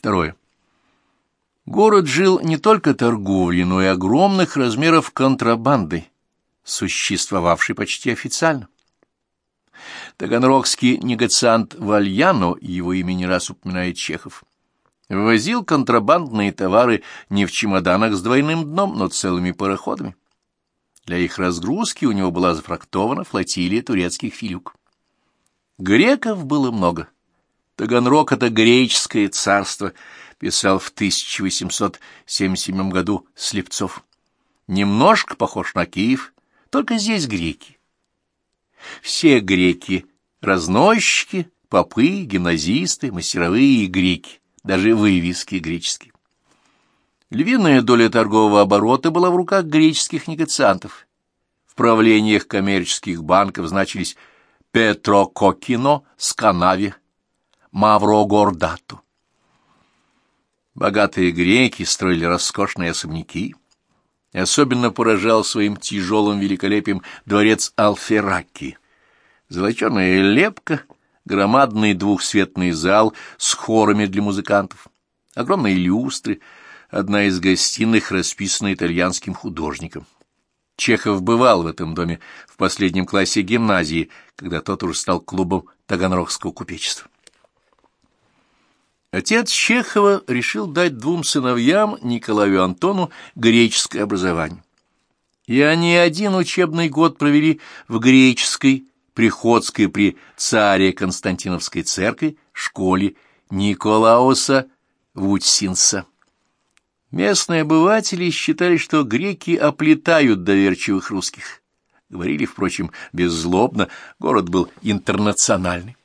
Второе. Город жил не только торговлей, но и огромных размеров контрабандой, существовавшей почти официально. Таганрогский негациант Вальяно, его имя не раз упоминает Чехов, возил контрабандные товары не в чемоданах с двойным дном, но целыми пароходами. Для их разгрузки у него была зафрактована флотилия турецких филюк. Греков было много. Таганрог — это греческое царство, писал в 1877 году Слепцов. Немножко похож на Киев, только здесь греки. Все греки — разносчики, попы, гимназисты, мастеровые и греки, даже вывески греческие. Львиная доля торгового оборота была в руках греческих негациантов. В правлениях коммерческих банков значились Петро Кокино, Сканави, Мавро Гордату. Богатые греки строили роскошные особняки. И особенно поражал своим тяжелым великолепием дворец Алфераки. Золоченая лепка, громадный двухсветный зал с хорами для музыкантов, огромные люстры, одна из гостиных расписана итальянским художником. Чехов бывал в этом доме в последнем классе гимназии, когда тот уже стал клубом Таганрогского купечества. Отец Чехова решил дать двум сыновьям, Николаю и Антону, греческое образование. И они один учебный год провели в греческой, приходской при царе Константиновской церкви, школе Николауса Вудсинса. Местные обыватели считали, что греки оплетают доверчивых русских. Говорили, впрочем, беззлобно, город был интернациональный.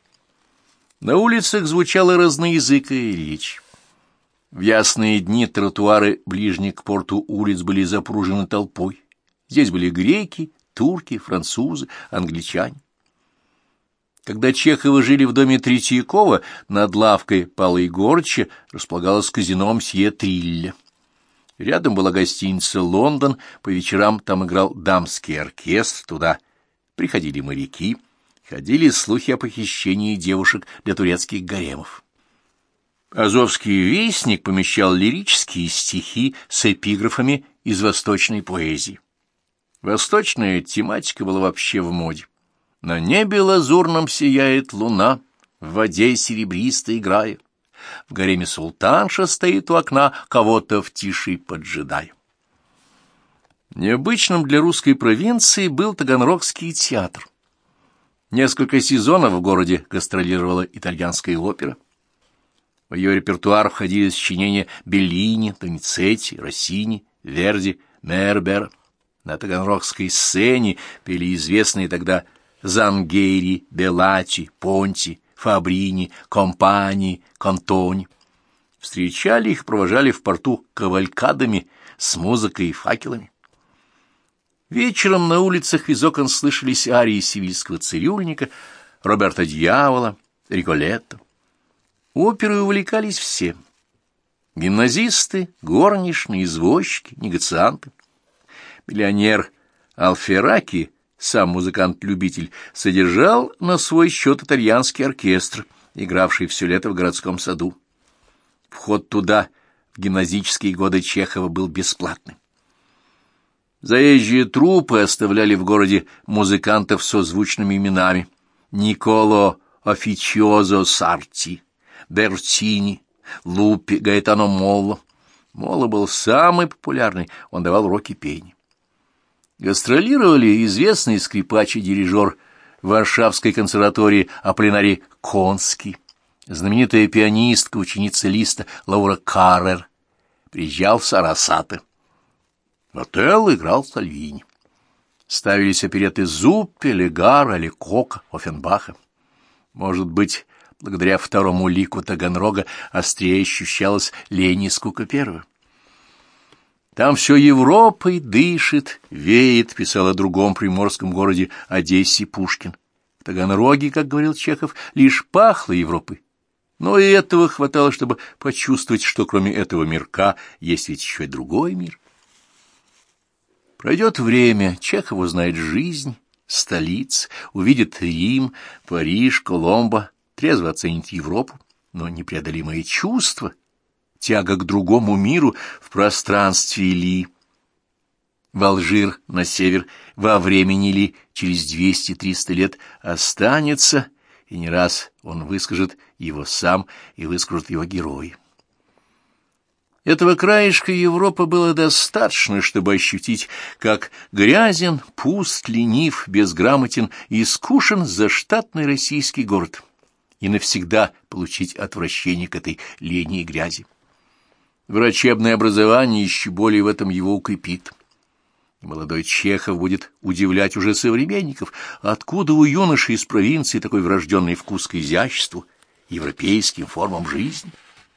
На улицах звучала разноязыкая речь. В ясные дни тротуары ближних к порту улиц были запружены толпой. Здесь были греки, турки, французы, англичане. Когда Чеховы жили в доме Третьякова, над лавкой Пала Егорыча располагалось казино Мсье Трилля. Рядом была гостиница «Лондон», по вечерам там играл дамский оркестр, туда приходили моряки — ходили слухи о похищении девушек для турецких гаремов. Азовский вестник помещал лирические стихи с эпиграфами из восточной поэзии. Восточная тематика была вообще в моде. На небе лазурном сияет луна, в воде серебристо играя. В гареме султанша стоит у окна, кого-то в тиши поджидая. Необычным для русской провинции был Таганрогский театр. Несколько сезонов в городе гастролировала итальянская опера. В ее репертуар входили сочинения Беллини, Тоницетти, Россини, Верди, Мербер. На таганрогской сцене пели известные тогда Зангейри, Белачи, Понти, Фабрини, Компани, Контони. Встречали их, провожали в порту кавалькадами с музыкой и факелами. Вечером на улицах из окон слышались арии сивильского цирюльника, Роберта Дьявола, Риколетто. Оперы увлекались все. Гимназисты, горничные, извозчики, негацианты. Миллионер Алфераки, сам музыкант-любитель, содержал на свой счет итальянский оркестр, игравший все лето в городском саду. Вход туда в гимназические годы Чехова был бесплатным. Заезжие трупы оставляли в городе музыкантов со звучными именами. Николо Офичиозо Сарти, Бертини, Лупи, Гаэтано Молло. Молло был самый популярный, он давал уроки пения. Гастролировали известный скрипач и дирижер Варшавской консерватории Аполлинарий Конский, знаменитая пианистка, ученица Листа Лаура Каррер, приезжал в Сарасаты. В Отелло играл Сальвини. Ставились опереты Зуппе, Легара, Лекока, Офенбаха. Может быть, благодаря второму лику Таганрога острее ощущалась лень и скука первого. Там все Европой дышит, веет, писал о другом приморском городе Одессе Пушкин. В Таганроге, как говорил Чехов, лишь пахло Европой. Но и этого хватало, чтобы почувствовать, что кроме этого мирка есть ведь еще и другой мир. Пройдет время, Чехов узнает жизнь, столиц, увидит Рим, Париж, Коломбо, трезво оценит Европу, но непреодолимое чувство, тяга к другому миру в пространстве ли, в Алжир на север, во времени ли через двести-триста лет останется, и не раз он выскажет его сам и выскажут его герои. Этого краешка Европы было достаточно, чтобы ощутить, как грязен, пуст, ленив, безграмотен и скушен заштатный российский город, и навсегда получить отвращение к этой лени и грязи. Врачебное образование еще более в этом его укрепит. молодой Чехов будет удивлять уже современников, откуда у юноши из провинции такой врожденный вкус к изяществу, европейским формам жизни.